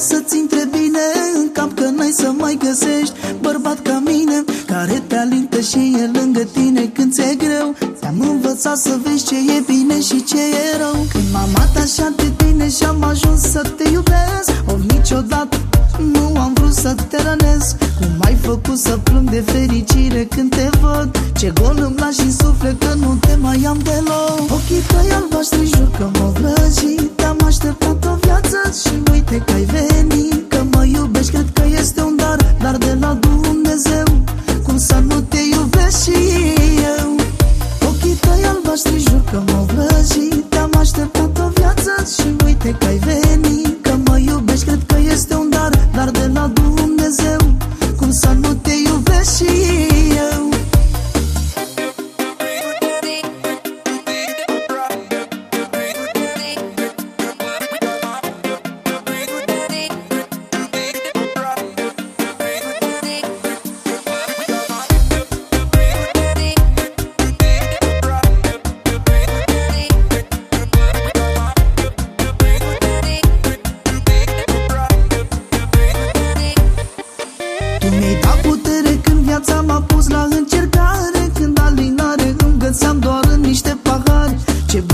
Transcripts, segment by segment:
să-ți intre bine În cap că n-ai să mai găsești Bărbat ca mine Care te alintă și e lângă tine când ți-e greu. Te-am învățat să vezi ce e bine și ce e rău. Când m-am așa de tine și am ajuns să te iubesc O niciodată nu am vrut să te rănesc. Cum ai făcut să plâng de fericire când te văd? Ce gol îmi lași în suflet că nu te mai am deloc. Ochii tăi albaștri jur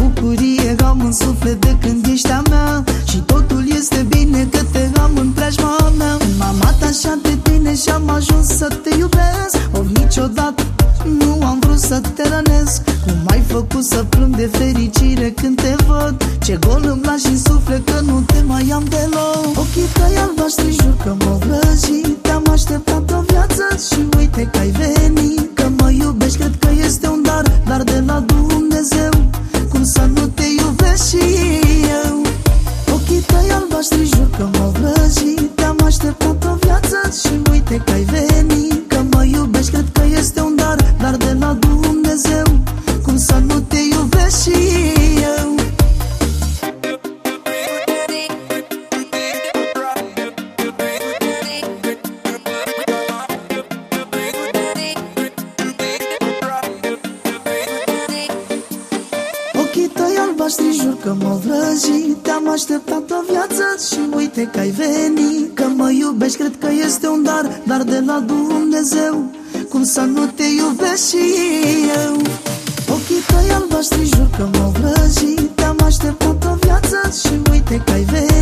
bucurie am în suflet de când ești a mea. Și totul este bine că te am în preajma mea. Când m-am atașat de tine și am ajuns să te iubesc. Ori niciodată nu am vrut să te rănesc. Cum ai făcut să plâng de fericire când te văd? Ce gol îmi lași în suflet și uite tăi albaștri jur că mă vrăji Te-am așteptat o viață și uite că ai venit. Că mă iubești, cred că este un dar Dar de la Dumnezeu. Cum să nu te iubesc și eu? Ochii tăi albaștri jur că mă vrăji Te-am așteptat o viață și uite că ai venit